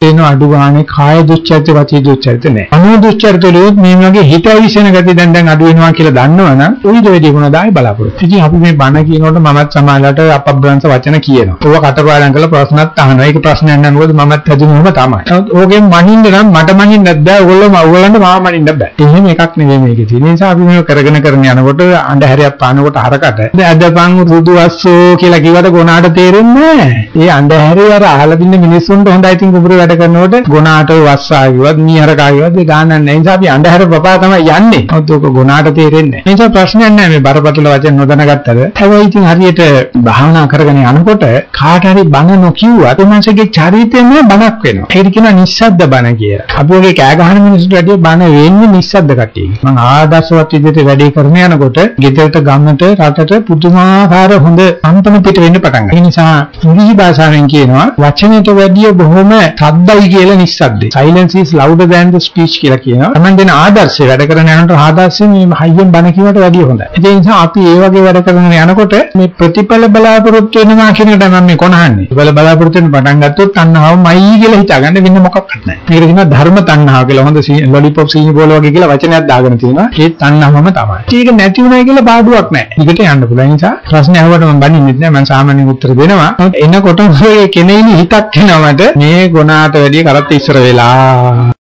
එන අඩු ගානේ කාය දුස්චරිත වචී දුස්චරිත නැහැ. අනු දුස්චරිත වලුත් මේ වගේ හිත විශ්ෙන ගති දැන් දැන් අඩු වෙනවා කියලා දන්නවනම් උයිද වෙඩි ගුණදායි බලාපොරොත්තු. ඉතින් අපි මේ බණ කියනකොට මමත් සමාජලට අපබ්‍රංශ වචන කියනවා. ඕක කටපාඩම් කරලා ප්‍රශ්නත් අහනවා. ඒක ප්‍රශ්නයක් නෑ නේද මමත් හැදුනොම තමයි. නමුත් ඕකෙන් මනින්න නම් මට මනින්නත් බෑ. ඕගොල්ලෝ ඕගොල්ලන්ට මාව මනින්න බෑ. එහෙම එකක් නෙවෙයි මේකේ තියෙන නිසා අපි මේක කරගෙන කරගෙන යනකොට අඳුරයක් පානකොට හරකට ඇදපන් රුදු අස්සෝ කියලා කිව්වට ගොනාට තේරෙන්නේ නෑ. ඒ අඳුරේ අර අහලා දින්න මිනිස්සුන්ට හොඳයි තින් කුඹුර වැඩ කරනකොට ගොනාට වස්සාවිවත් මීහරකාවිවත් ඒ ගානක් නැහැ. ඒ නිසා අපි අඳුර පපා තමයි යන්නේ. මොකද ඔක ගොනාට තේරෙන්නේ නැහැ. ඒ නිසා ප්‍රශ්නයක් නැහැ මේ බරපතල වචන නොදැනගත්තද. හැබැයි ඉතින් හරියට භාවනා කරගෙන යනකොට කාට හරි බණ නොකියුවත් උන්වහන්සේගේ චරිතෙම බණක් වෙනවා. ඒක කියනවා නිස්සද්ද බණ කියලා. අපි ඔගේ කෑ ගහන මිනිස්සුන්ට වැඩිය බණ වෙන්නේ නිස්සද්ද කට්ටියගේ. මම ආදර්ශවත් විදිහට වැඩේ කරන යනකොට ගෙදරට ගමට රටට පුදුමාකාර හොඳ සම්පන පිට වෙන්න පටන් ගන්නවා. ඒ නිසා ඉංග්‍රීසි භාෂාවෙන් කියනවා වචනයට වැඩිය බොහොම තද්දයි කියලා නිස්සද්දේ. silence is louder than the speech කියලා කියනවා. තමන් දෙන ආදර්ශය වැඩ කරන යනකොට ආදර්ශය මේ හයියෙන් බණ කියවට වැඩිය හොඳයි. ඒ නිසා අපි ඒ වගේ වැඩ කරගෙන යනකොට මේ ප්‍රතිඵල බලාපොරොත්තු වෙනවා කියන එක මම මේ කොනහන්නේ. ප්‍රතිඵල බලාපොරොත්තු වෙන පටන් ගත්තොත් තණ්හාවමයි කියලා හිතාගන්න වෙන මොකක්වත් නැහැ. මේකට කියනවා ධර්ම තණ්හාව කියලා. හොඳ ලොලිපොප් සීනි බෝල වගේ කියලා වචනයක් දාගෙන තියෙනවා. ඒ තණ්හාවම තමයි. ඒක නැති වුණා කියලා පාඩුවක් නැහැ. ඊකට යන්න පුළුවන් නිසා ප්‍රශ්නේ අහුවට මම බනින්නෙත් නැහැ. මම සාමාන්‍යයෙන් උත්තර දෙනවා. එනකොට ඔය කෙනෙයිනි හිතක් එනවට මේ ගුණාට වැඩිය කරත් ඉස්සර වෙලා.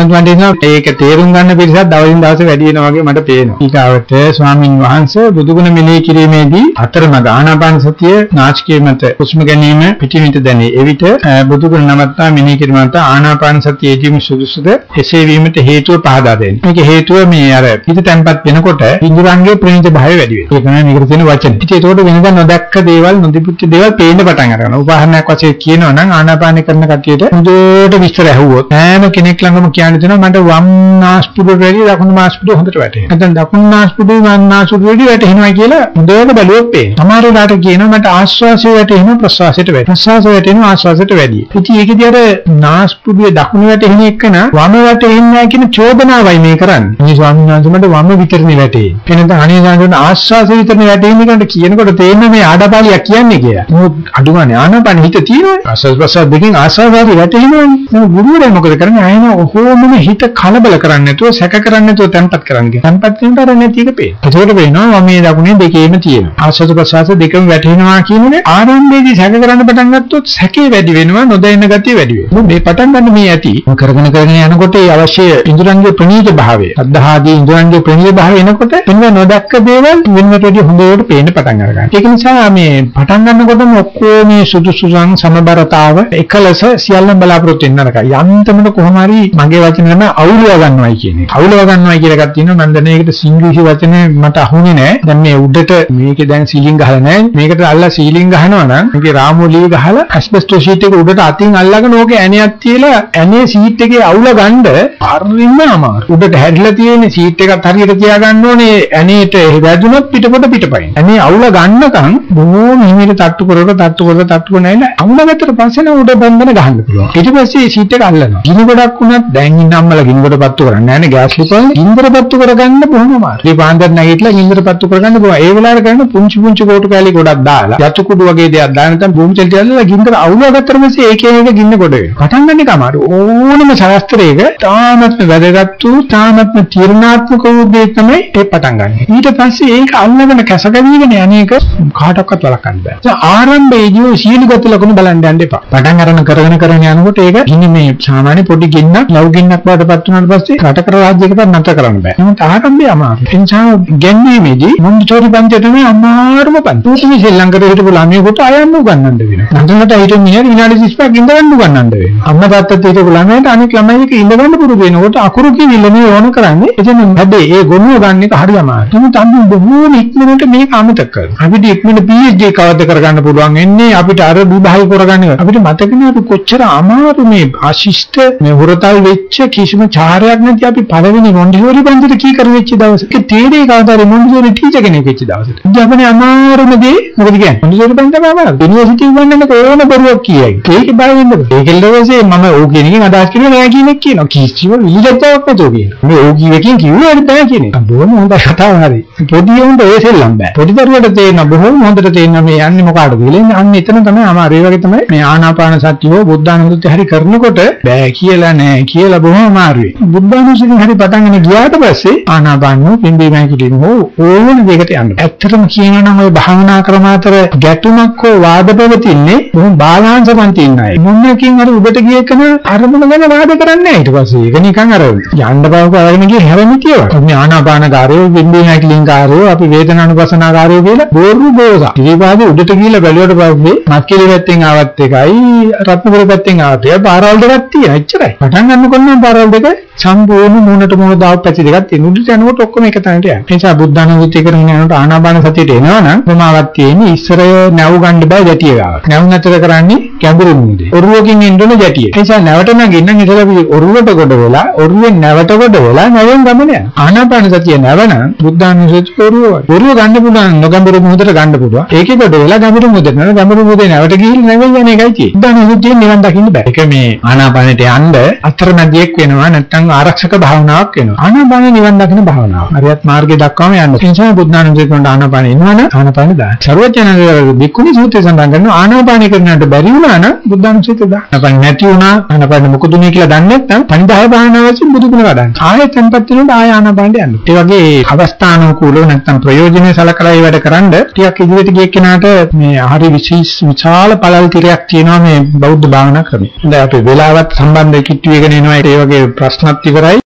මට එනවා ඒක තේරුම් ගන්න පිරිසක් දවසින් දවස වැඩි වෙනවා වගේ මට පේනවා. ඊගාවට ස්වාමින් වහන්සේ බුදුගුණ මෙනෙහි කිරීමේදී අතරමඟ ආනාපාන සතිය නාචකයේ මත හුස්ම ගැනීම පිටිමිට දැනේ. එවිට බුදුගුණ නමත්තා මෙනෙහි කිරීමත් ආනාපාන සතියේදීම සුදුසුද එසේ වීමට හේතුව පහදා දෙන්න. මේක හේතුව මේ අර හිත තැම්පත් වෙනකොට ඉන්ද්‍රයන්ගේ ප්‍රේණිත භාවය වැඩි වෙනවා. ඒක තමයි මේකට තියෙන වචන. ඉතින් ඒකට වෙනදා නොදැක්ක දේවල් නොදිපුච්ච දේවල් පේන්න පටන් අරගන්නවා. උදාහරණයක් වශයෙන් කියනවා නම් ආනාපාන කරන කටියට හොඳට විස්තර ඇහුවොත් හැම කෙනෙක් ළඟම කියන්න දෙනවා මට වම් නාස්පුඩු වැඩි දකුණු නාස්පුඩු හොඳට වැටෙනවා. නැත්නම් දකුණු නාස්පුඩු වම් නාස්පුඩු වැඩි වැටෙනවා කියලා හොඳට බැලුවොත් පේනවා. සමහර වෙලාවට කියනවා මට ආශ්වාසය වැටෙනවා ප්‍රශ්වාසයට වැඩි. ප්‍රශ්වාසය වැටෙනවා ආශ්වාසයට වැඩි. ඉතින් ඒකදී අර නාස්පුඩුවේ දකුණු වැටෙන එකන වම වැටෙන්නේ නැහැ කියන චෝදනාවයි මේ කරන්නේ. මේ ස්වාමීන් වහන්සේ මට වම විතරනේ වැටෙන්නේ. එනද අනේ ගානට ආශ්වාසය විතරනේ වැටෙන්නේ කියනට කියනකොට තේරෙන්නේ මේ ආඩපාලියක් කියන්නේ කියලා. මොකද අඩුගානේ ආනපන හිත තියෙනවනේ. ආශ්වාස ප්‍රශ්වාස දෙකෙන් ආශ්වාසය වැටෙනවනේ. ගුරුවරයා මොකද කරන්නේ? ආයෙම ඔහොමම හිත කලබල කරන්නේ නැතුව සැක කරන්නේ නැතුව තැම්පත් කරන්නේ. තැම්පත් වෙනට අර නැති එක පේන. ඒකෝට වෙනවා වමේ දකුණේ දෙකේම තියෙනවා. ආශ්වාස ප්‍රශ්වාස දෙකම වැටෙනවා කියන්නේ ආරම්භයේදී සැක කරන්න පටන් ගත්තොත් සැකේ වැඩි වෙනවා නොදැනෙන ගතිය වැඩි වෙනවා. මේ පටන් ගන්න මේ ඇති කරගෙන කරගෙන යනකොට ඒ අවශ්‍ය ඉන්ද්‍රයන්ගේ ප්‍රනීත භාවය අද්ධාදී ඉන්ද්‍රයන්ගේ ප්‍රනීත භාවය එනකොට එන්න නොදැක්ක දේවල් වෙනකට වැඩි හොඳට පේන්න පටන් ගන්නවා. ඒක නිසා මේ පටන් ගන්නකොටම ඔක්කොම මේ සුදුසුසන් සමබරතාව එකලස සියල්ලම බලාපොරොත්තු වෙන්න නරකයි. යන්තමට කොහොම හරි මගේ වචන නම අවුලව ගන්නවයි කියන්නේ. අවුලව ගන්නවයි කියලා එකක් තියෙනවා. මම දැන් ඒකට සිංග්ලිෂ් වචනේ මට අහුනේ නැහැ. දැන් මේ උඩට මේකේ දැන් සීලින් ගහලා නැහැ. මේකට අල්ලලා සීලින් ගහනවා නම් මේකේ රාමෝලිය ගහලා ඇස්බෙස්ටෝ ෂීට් එක උඩට අතින් අල්ලගෙන ඕකේ ඇණයක් තියලා ඇනේ සීට් එකේ අවුල ගන්න හරිම අමාරු. උඩට හැරිලා තියෙන සීට් එකත් හරියට තියාගන්න ඕනේ. ඇනේට වැදුනොත් පිටපොට පිටපයින්. ඇනේ අවුල ගන්නකම් බොහොම හිමීට තට්ටු කරලා තට්ටු කරලා තට්ටු කරන ඇයිලා අවුල ගත්තට පස්සේ නම් උඩ බඳන ගහන්න පුළුවන්. ඊට පස්සේ සීට් එක අල්ලනවා. ගිනි ගොඩක් වුණත් දැන් ඉන්න අම්මලා ගිනි ගොඩ පත්තු කරන්නේ නැහැ නේ ගෑස් ලිපවල. ගින්දර පත්තු කරගන්න බොහොම අමාරුයි. මේ පාන්දර නැගිටලා ගින්දර පත්තු කරගන්න බෑ. ඒ වෙලාවට කරන පුංචි පුංචි කෝටු කැලි ගොඩක් දාලා යතු කුඩු වගේ දෙයක් දාලා නැත්නම් භූමි චලිත දාලා ගින්දර අවුල ගත්තට පස්සේ ඒකේ එක ගින්න ගොඩ වෙනවා. පටන් ගන්න එක අමාරු. ඕනම ශාස්ත්‍රයක තාමත්ම වැදගත් වූ තාමත්ම තීරණාත්මක වූ දේ තමයි ඒ පටන් ගන්න. ඊට පස්සේ ඒක අල්ලගෙන කැසකදීගෙන යන්නේක කාටවත් වළක්වන්න බෑ. ඒ ආරම්භයේදී සීල ගත ලකුණු බලන්න යන්න එපා. පටන් අරගෙන කරගෙන කරගෙන යනකොට ඒක ඉන්නේ මේ සාමාන්‍ය පොඩි ගින්නක් ලව් ගින්නක් වඩපත් වුණාට පස්සේ රට කර රාජ්‍යයකට නතර කරන්න බෑ. නමුත් ආරම්භය අමාරුයි. ඒ නිසා ගැන්වීමේදී මොන්ටිසෝරි පන්තිය තමයි අමාරුම පන්ති. උතුම් ශ්‍රී ලංකාවේ හිටපු ළමයෙකුට අයන්න උගන්වන්න වෙනවා. නන්දනට හිටින් මිනිහට විනාඩි 35ක් ඉඳගන්න උගන්වන්න වෙනවා. අම්මා තාත්තත් හිටපු ළමයට අනෙක් ළමයි එක ඉඳගන්න පුරුදු වෙනකොට අකුරු කිවිල්ල මේ ඕන කරන්නේ. එතන හැබැයි ඒ ගොනුව ගන්න එක හරි අමාරුයි. නමුත් අපි බොහෝම ඉක්මනට මේක අමතක කරනවා. අපිට ඉක්මනට PhD කවද්ද කරගන්න පුළුවන් එන්නේ අපිට අර විභාග කරගන්න. අපිට මතක නෑ අපි කොච්චර අමාරු මේ ආශිෂ්ට මේ හොරතල් වෙච්ච වෙච්ච කිසිම චාරයක් නැති අපි පළවෙනි මොන්ටිසෝරි පන්තිට කී කර වෙච්ච දවසක තේරේ කවදාද මොන්ටිසෝරි ටීචර් කෙනෙක් වෙච්ච දවසට. ජපනේ අමාරුම දේ මොකද කියන්නේ? මොන්ටිසෝරි පන්තිම අමාරු. යුනිවර්සිටි උගන්නන්න ඕන බරුවක් කියයි. ඒකේ බය වෙන්න බෑ. ඒකෙන් ලෝකයේ මම ඕ කියන එකෙන් අදහස් කරන්නේ නෑ කියන එක කියනවා. කිසිම විලිජ්ජාවක් නැතුව කියනවා. මේ ඕ කියවකින් කිව්වේ හරි බෑ කියන එක. බොහොම හොඳ කතාව හරි. පොඩි උන්ට ඒ සෙල්ලම් බෑ. පොඩි දරුවට තේරෙන බොහොම හොඳට තේරෙන මේ යන්නේ මොකටද කියලා. අන්න එතන තමයි අමාරු. ඒ වගේ තමයි මේ ආනාපාන සතියෝ බුද්ධානුස්සතිය හරි කරනකොට බෑ කියලා නෑ කියලා බොහොම අමාරුයි. බුද්ධානුස්සතිය හරි පටන් ගන්න ගියාට පස්සේ ආනාපානෝ පිම්බීමයි කිලිනෝ ඕන දෙයකට යන්න. ඇත්තටම කියනවා නම් ওই භාවනා ක්‍රම අතර ගැටුමක් හෝ වාද පවතින්නේ බොහොම බාලාංශකම් තියෙන අය. මොනකින් හරි උඩට ගිය එකන අරමුණ ගැන වාද කරන්නේ නැහැ ඊට පස්සේ. ඒක නිකන් අර යන්න බව කරගෙන ගිය හැරෙන්නේ කියලා. මේ ආනාපානකාරයෝ පිම්බීමයි කිලින්කාරයෝ අපි වේදනානුපසනාකාරයෝ කියලා බෝරු බෝසා. ඊපාදේ උඩට ගිහිල්ලා බැලුවට පස්සේ මත්කිලි පැත්තෙන් ආවත් එකයි රත්නපුර පැත්තෙන් ආවත් එකයි පාරවල් දෙකක් තියෙනවා. එච්චරයි. පටන් ගන්නකොට නම් පාරවල් දෙක සම්පූර්ණ මූණට මූණ දාව පැති දෙකක් තියෙන. උඩට යනකොට ඔක්කොම එක තැනට යනවා. ඒ නිසා බුද්ධානුස්සතිය කරගෙන යනකොට ආනාපාන සතියට එනවනම් ප්‍රමාවක් තියෙන්නේ ඉස්සරය නැව් ගන්න බෑ ජැටිය ගාව. නැව් නැතර කරන්නේ ගැඹුරු මුදේ. ඔරුවකින් එන්න ඕන ජැටිය. ඒ නිසා නැවට නගින්න ඉතල අපි ඔරුවට කොට වෙලා ඔරුවෙන් නැවට කොට වෙලා නැවෙන් ගමන යනවා. ආනාපාන සතිය නැවනම් බුද්ධානුස්සතිය ඔරුව. ඔරුව ගන්න පුළුවන් නොගැඹුරු මුහුදට ගන්න පුළුවන්. ඒකේ කොට වෙලා ගැඹුරු මුහුදට නේද ගැඹුරු මුහුදේ නැවට ගිහින් නැවෙන් යන එකයි තියෙන්නේ. බුද්ධානුස්සතිය නිවන් දකින්න බෑ. ඒක මේ ආනාපානට යන්න අතරමැදියෙක් වෙනවා නැත්නම් ආරක්ෂක භාවනාවක් වෙනවා. ආනාපාන නිවන් දකින භාවනාව. හරියත් මාර්ගය දක්වාම යන්න. ඒ නිසා බුද්ධානුස්සතිය කරන ආනාපාන එනවනම් ආනාපාන දාන්න. සර්වඥානගේ බික්කුනි සූත්‍රය සඳහන් කරනවා ආනාපාන කරනට බැරි වුණා නම් බුද්ධානුස්සතිය දාන්න. ආනාපාන නැති වුණා ආනාපාන මොකදුනේ කියලා දන්නේ නැත්නම් පණිදාය භාවනාවකින් බුදු ගුණ වඩන්න. ආයෙත් tempත් වෙනකොට ආය ආනාපානට යන්න. ඒ වගේ අවස්ථානුකූලව නැත්නම් ප්‍රයෝජනෙ සලකලා ඒ වැඩ කරන්න ටිකක් ඉදිරියට ගිය කෙනාට මේ හරි විශේෂ විශාල පළල් තිරයක් තියෙනවා මේ බෞද්ධ භාවනා ක්‍රමේ. දැන් අපි වෙලාවත් සම්බන්ධ කිට්ටු වෙගෙන එනවා ඒ වගේ ප්‍රශ්නත් समाप्ति हो रहा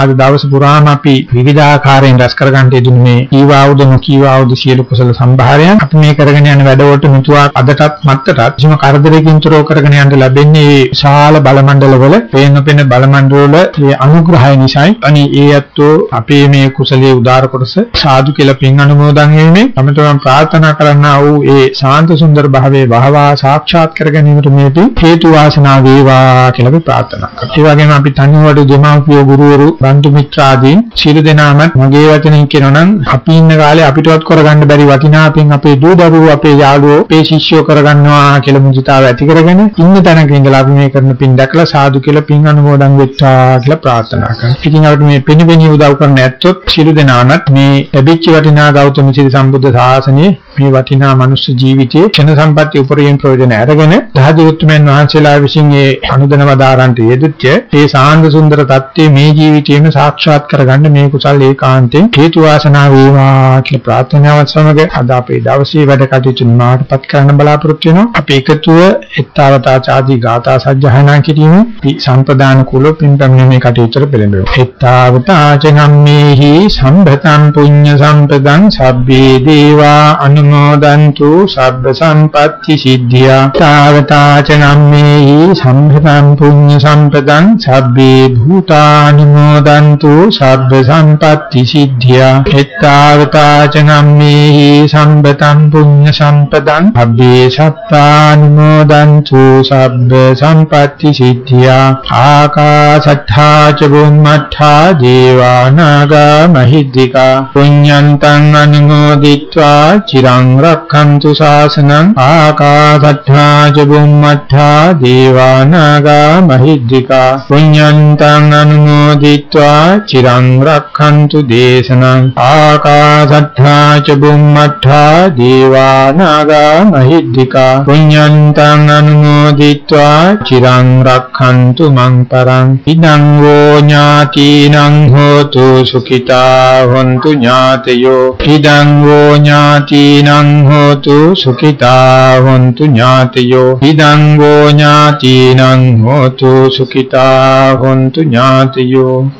අද දවස පුරාම අපි විවිධාකාරයෙන් රැස් කරගන්න යෙදුණු මේ කීවාවුද නොකීවාවුද සියලු කුසල සම්භාරයන් අපි මේ කරගෙන යන වැඩවලට මුතුවා අදටත් මත්තටත් කිසිම කරදරයකින් තොරව කරගෙන යන්න ලැබෙන්නේ මේ විශාල බල මණ්ඩලවල පේන පේන බල මණ්ඩලවල මේ අනුග්‍රහය නිසායි. අනි ඒ ඇත්තෝ අපේ මේ කුසලයේ උදාර කොටස සාදු කියලා පින් අනුමෝදන් වෙන්නේ. තමතම ප්‍රාර්ථනා කරන්නා වූ ඒ ශාන්ත සුන්දර භාවයේ වහවා සාක්ෂාත් කර ගැනීමට මේ හේතු වාසනා වේවා කියලා අපි ප්‍රාර්ථනා කරනවා. ඒ වගේම අපි තනිවඩු දෙමාපියෝ ගුරුවරු බන්දු මිත්‍රාදීන් සියලු දෙනාමත් මගේ වචනෙන් කියනනම් අපි ඉන්න කාලේ අපිටවත් කරගන්න බැරි වටිනාපින් අපේ දූ දරුවෝ අපේ යාළුවෝ අපේ ශිෂ්‍යයෝ කරගන්නවා කියලා මුදිතාව ඇති කරගෙන ඉන්න තැනක ඉඳලා අපි මේ කරන පින් දැකලා සාදු කියලා පින් අනුමෝදන් වෙච්චා කියලා ප්‍රාර්ථනා කරනවා. ඉතින් අපිට මේ පිනිපෙනි උදව් කරන්න ඇත්තොත් සියලු දෙනාමත් මේ ලැබිච්ච වටිනා ගෞතම සිරි සම්බුද්ධ ශාසනයේ මේ වටිනා මනුෂ්‍ය ජීවිතයේ ක්ෂණ සම්පatti උපරිම ප්‍රයෝජන අරගෙන දහදිවුත්මයන් වහන්සේලා විසින් ඒ අනුදන වදාරන්ට යෙදුච්ච ඒ සාන්ද සුන්දර தත්ත්වයේ මේ ජීවිතයේම සාක්ෂාත් කරගන්න මේ කුසල් ඒකාන්තයෙන් හේතු වාසනා වේවා කියලා ප්‍රාර්ථනාවත් සමග අද අපේ දවසේ වැඩ කටයුතු නිමාවටපත් කරන්න බලාපොරොත්තු වෙනවා. අපි එකතුව එත්තාවතා ආදී ගාථා සජ්ජහායනා කිරීම සම්පදාන කුල පින්පැමිණීමේ කටයුතුට පෙළඹෙමු. එත්තාවතා චගම්මේහි සම්භතං පුඤ්ඤ සම්පදං සබ්බේ දේවා අනුමෝදන්තු සබ්බ සම්පatti සිද්ධියා. තාවතා චගම්මේහි සම්භතං පුඤ්ඤ සම්පදං සබ්බේ භූතානුමෝදන්තු ලබන්තු සබ්බ සම්පatti සිද්ධියා එත්තාවතාචනම්මේහි සම්බතං පුඤ්ඤ සම්පදං අබ්බේ සත්තානුමෝදන්තු සබ්බ සම්පatti සිද්ධියා ආකාසත්තා ච බුම්මත්තා දේවානාගා මහිද්దికා පුඤ්ඤන්තං අනුමෝදිත්වා චිරං රක්ඛන්තු ශාසනං ආකාසත්තා ච බුම්මත්තා දේවානාගා මහිද්దికා පුඤ්ඤන්තං අනුමෝදිත්වා චිරං රක්ඛන්තු දේශනං ආකාශත්තා ච බුම්මත්තා දේවානාගා මහිද්దికා පුඤ්ඤන්තං අනුමෝදිත්වා චිරං රක්ඛන්තු මං පරං ඉදං වූ ඥාතිනං හෝතු සුඛිතා හොන්තු ඥාතයෝ ඉදං වූ ඥාතිනං හෝතු සුඛිතා හොන්තු ඥාතයෝ ඉදං වූ ඥාතිනං හෝතු සුඛිතා හොන්තු ඥාතයෝ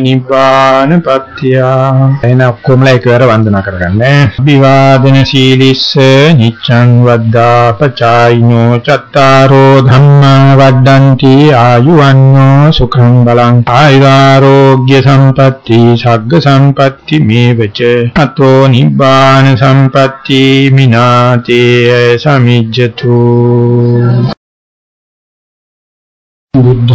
නිබ්බාන පත්‍තිය එන ඔක්කොමලා එකවර වන්දනා කරගන්න. අභිවාදන සීලිස්ස නිච්ඡං වද්දා පචායිනෝ චත්තාරෝ ධම්මා වඩ්ඩಂತಿ ආයුවන්නෝ සුඛං බලං. ආයුරෝග්‍ය සම්පatti සග්ග සම්පatti මේවච. අතෝ නිබ්බාන සම්පatti මිනාතේ සමිජ්ජතු. බුද්ධ